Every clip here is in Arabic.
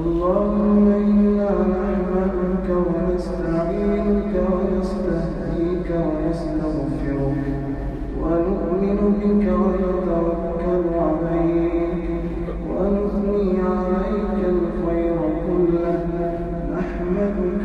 اللهم إنا نحمدك ونستعينك ونستهديك ونستغفرك ونؤمن بك ونتوكل عليك ونثني عليك الخير كله نحمدك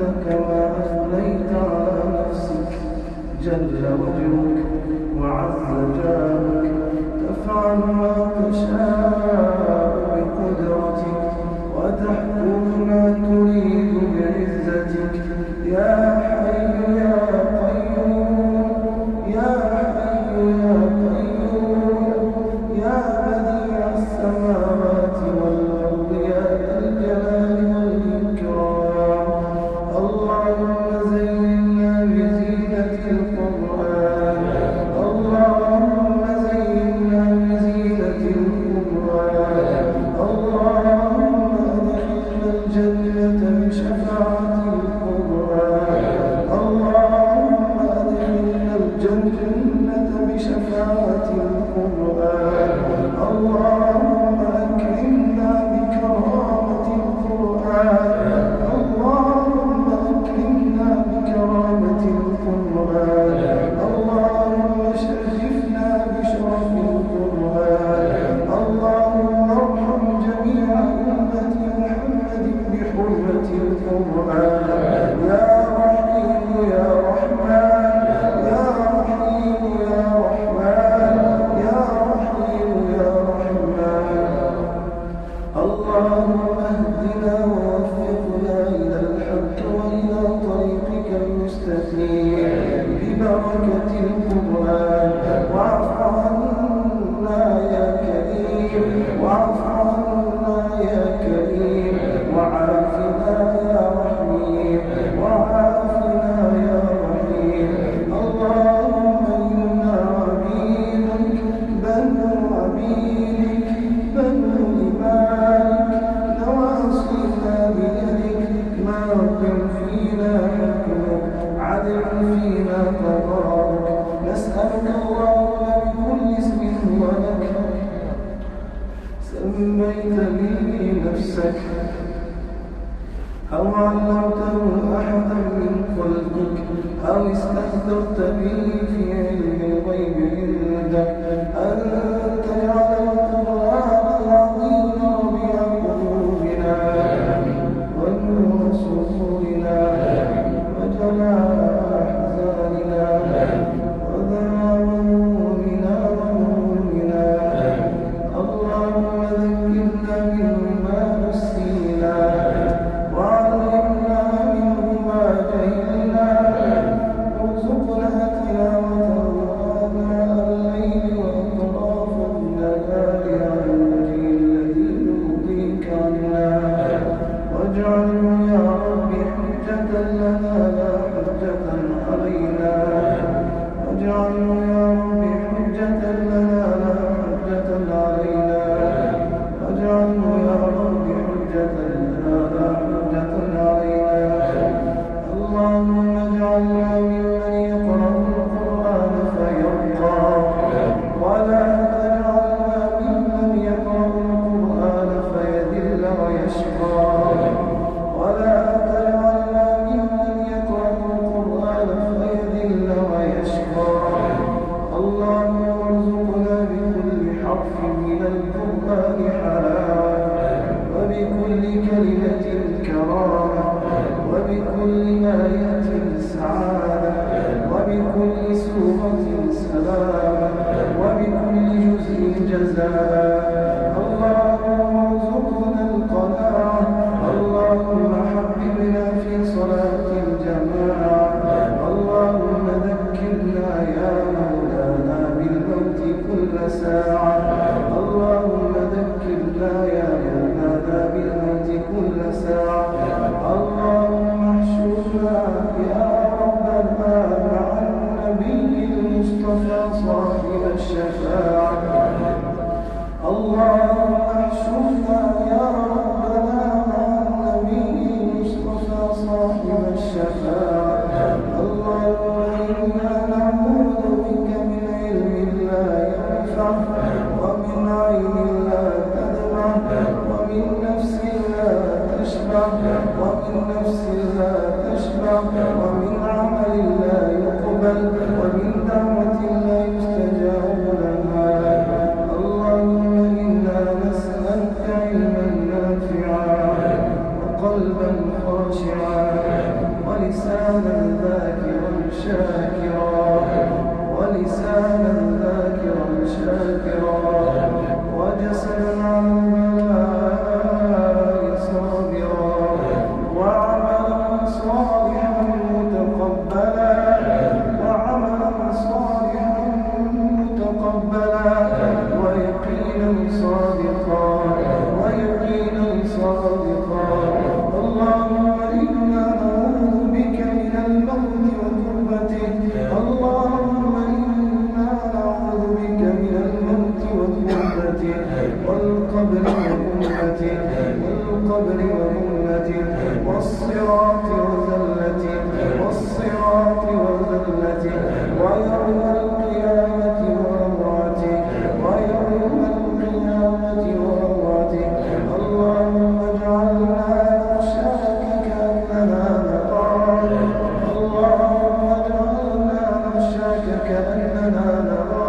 أنت كما على نفسك. جل وجهك وعز جارك تفعل ما تشاء بقدرتك وتحكم ما تريد بعزتك. يا حي يا قيوم القرآن Allah. من القرآن حلاوة وبكل كلمة كرامة. وبكل آية سعادة. وبكل سورة سلامة. وبكل جزء جزاء. اللهم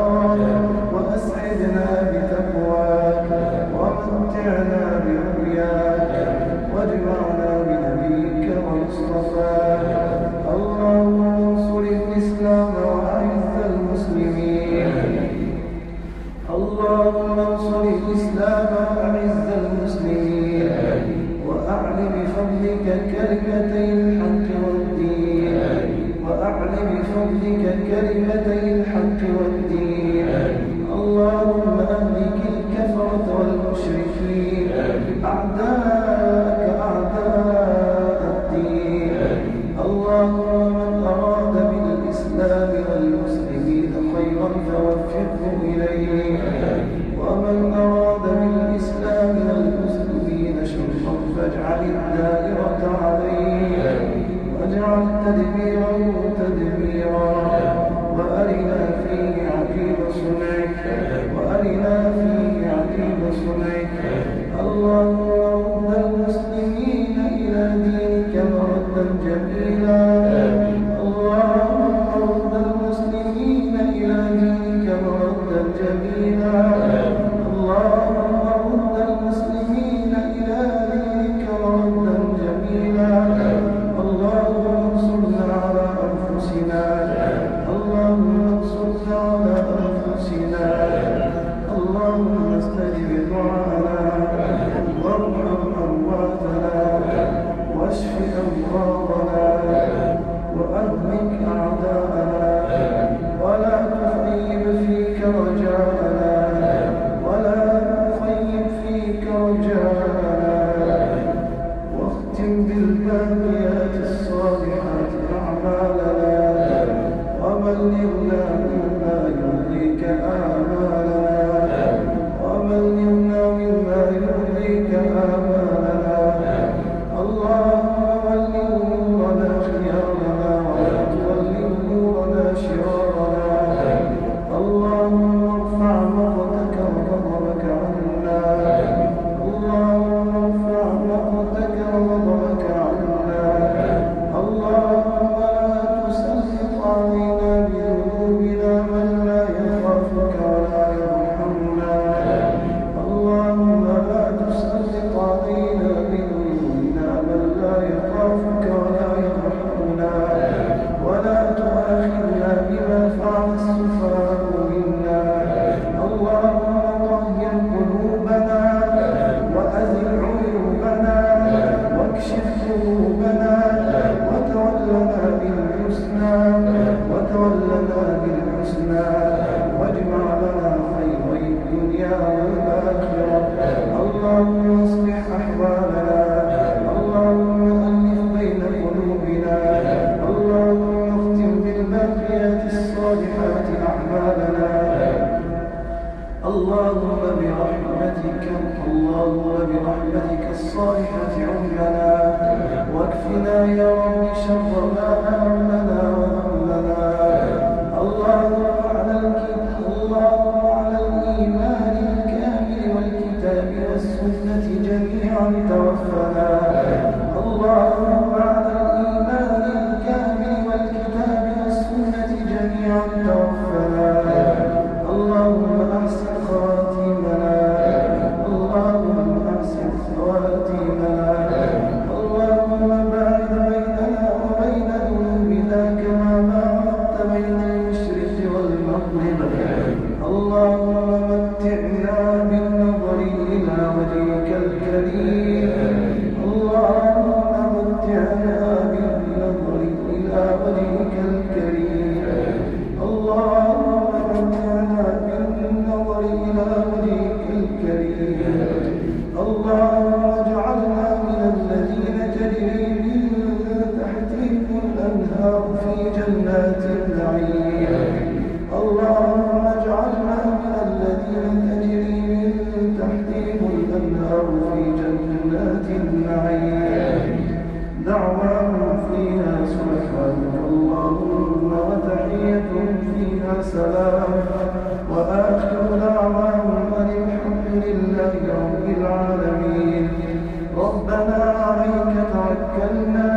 توكلنا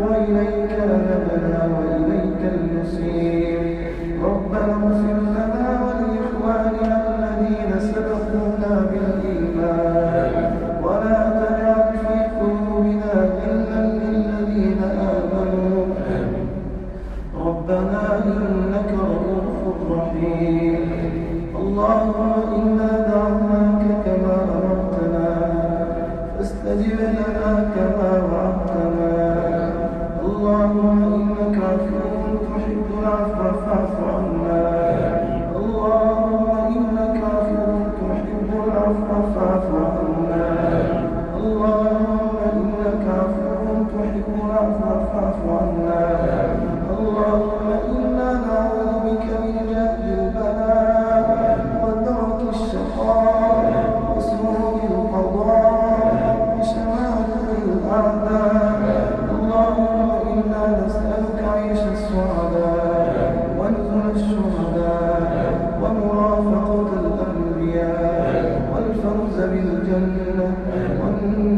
وإليه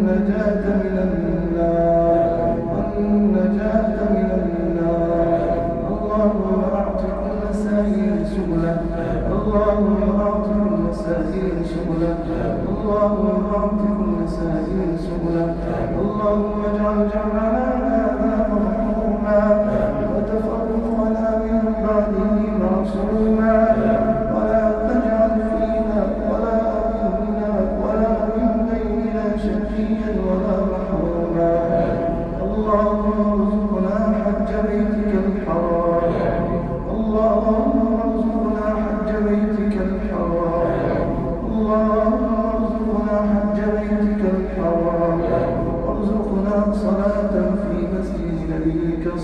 والنجاة من النار والنجاة من النار. اللهم أعطي كل سائل سبله اللهم أعطي كل سائل سبله اللهم أعطي كل سائل سبله اللهم اجعل جمعنا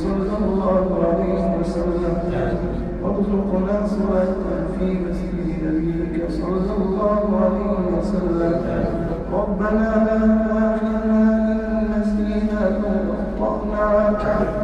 صلى الله عليه وسلم. وارزقنا صلاة في مسجد نبيك صلى الله عليه وسلم ربنا لا تؤاخذنا إن نسينا أو أخطأنا.